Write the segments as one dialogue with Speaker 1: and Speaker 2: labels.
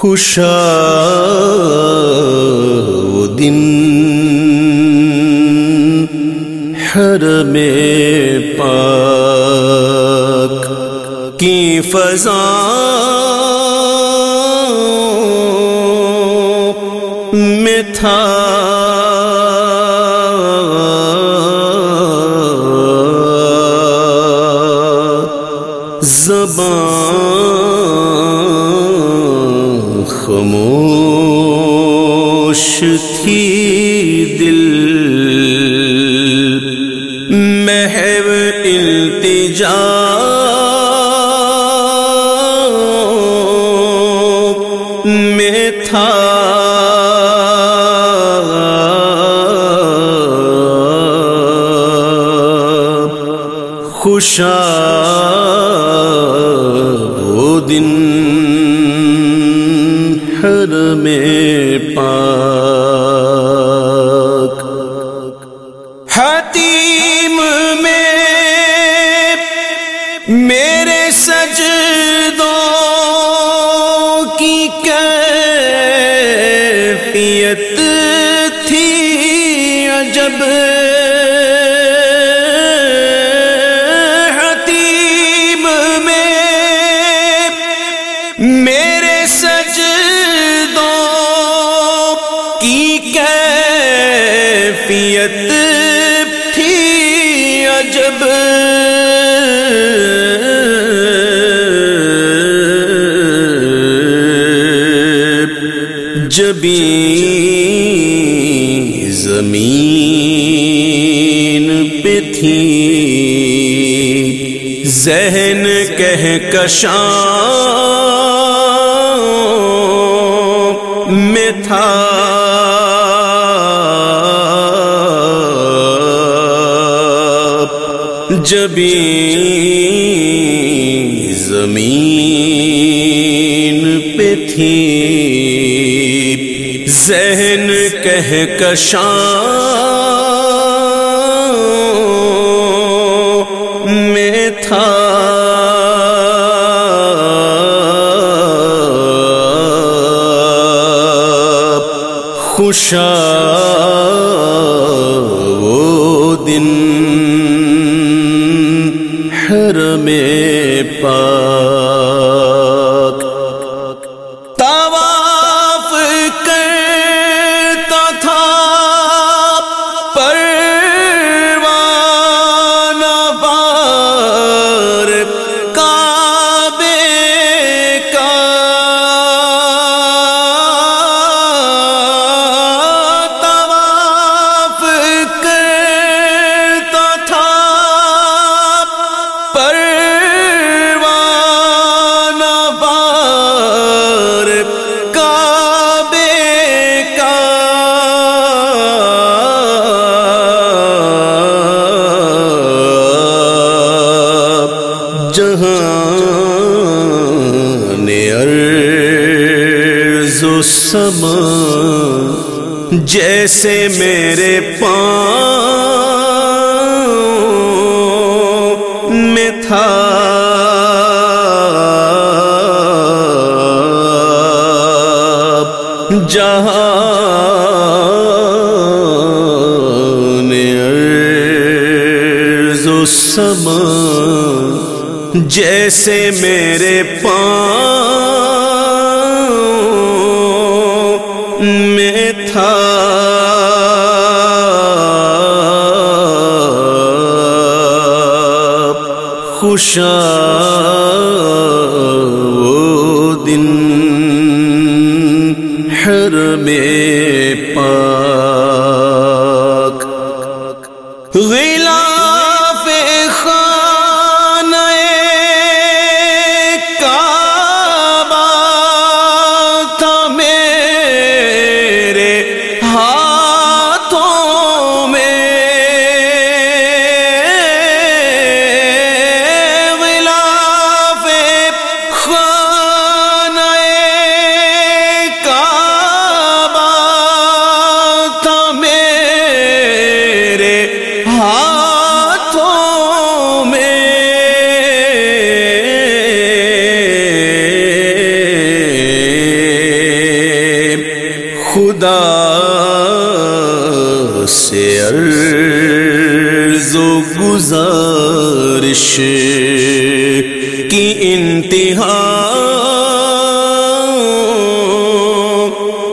Speaker 1: خوشا دن ہر پاک کی فضا میں تھا۔ زبان تھی دل محو التجا میں تھا خوشا وہ دن میرے سجدوں جبی زمین پہ تھی ذہن کہہ کشاں میں تھا۔ جبی زمین پہ تھی کشاں میں تھا۔ خوشا سما جیسے میرے پاؤں میں تھا۔ جہاں عرض و سما جیسے میرے پاؤں خوشا وہ دن ہر میں پاک۔ غلاف خانہ خدا سے عرض و گزارش کی انتہا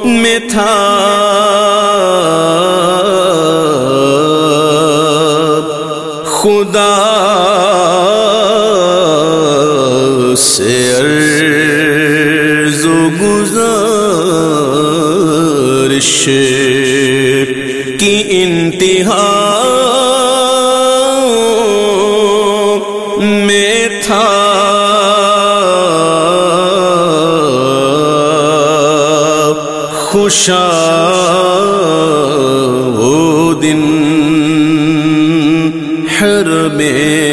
Speaker 1: میں تھا۔ گزارش کی انتہا میں تھا۔ خوشا وہ دن ہر میں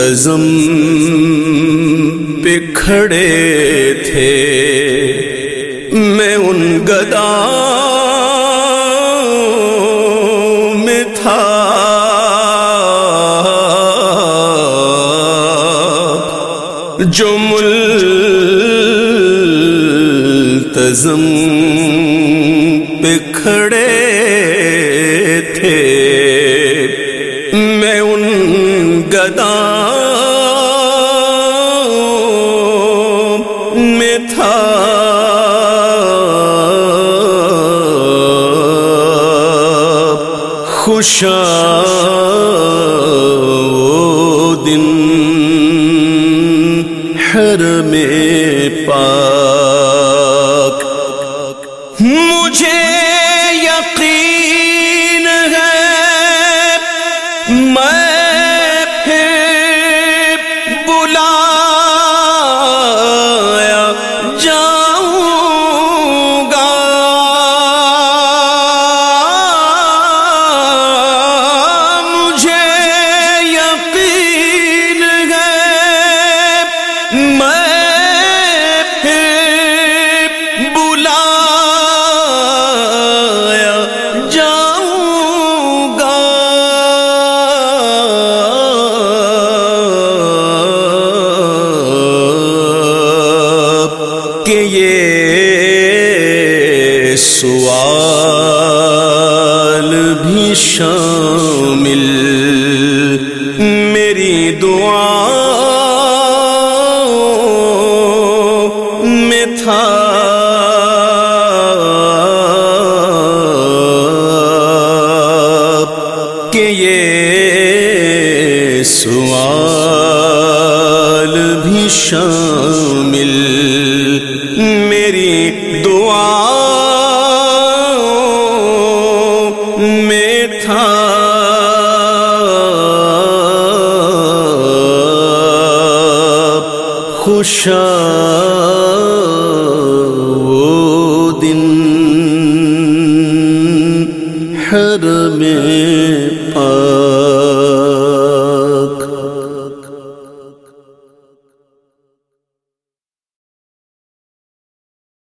Speaker 1: ملتزم پہ کھڑے تھے۔ میں ان گدا میں تھا۔ جو ملتزم پہ کھڑے میں تھا۔ خوشا دن ہر میں پاک۔ مجھے کہ یہ سوال بھی شامل میری دعا میں تھا کہ یہ سوال بھی شامل وہ دن حرم میں